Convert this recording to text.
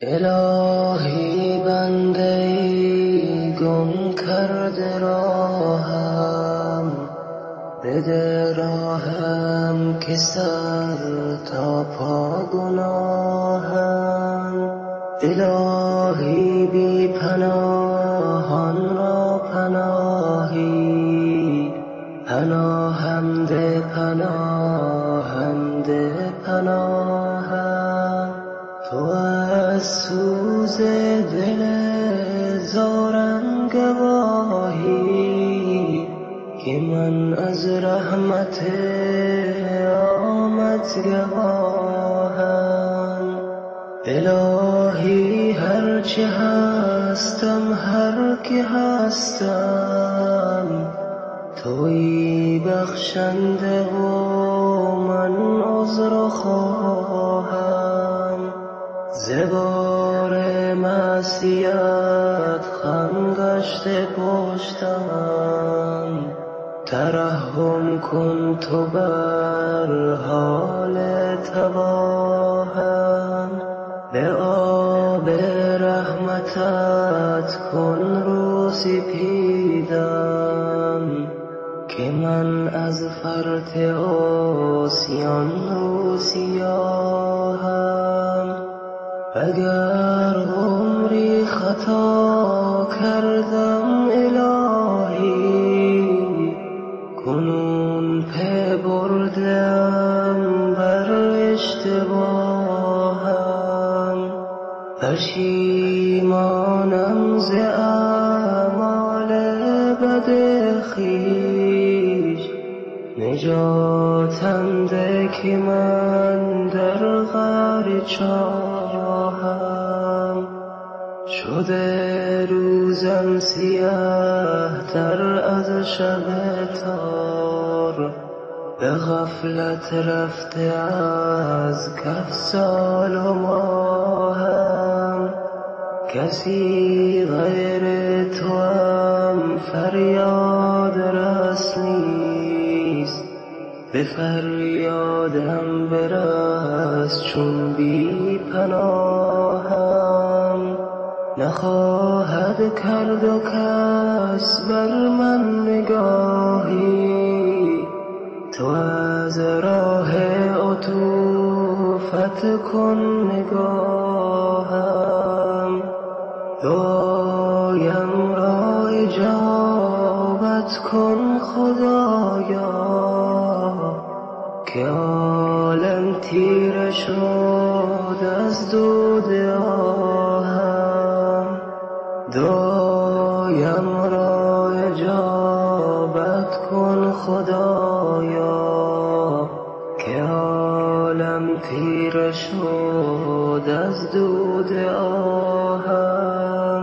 الهی بنده گم کرده راهم بده راهم که سر تا پا گناهم. الهی بی سوز دل زارم گواهی که من از رحمت آمد گواهم الهی هر چه هستم هر که هستم تویی بخشنده و من عذر خواهم. ز بار گشته پشتم ترحم کن تو بر حال تباهم به آب رحمتت کن رو سپیدم که من از فرط عصیان رو اگر عمری خطا کردم الهی کنون پی برده ام بر اشتباهم. پشیمانم ز اعمال بد خویش. نجاتم ده که من در قعر چاهم شده روزم سیه تر از شب تار. به غفلت رفته از کف سال و ماهم. کسی غیر توام فریاد رس نیست. به فریادم برس چون بی پناهم. نخواهد کرد و کس بر من نگاهی. تو از راه عطوفت کن نگاهم. دعایم را اجابت کن خدایا. که عالم تیره شد از دود آهم دعایم را اجابت کن خدایا که عالم تیره شد از دود آهم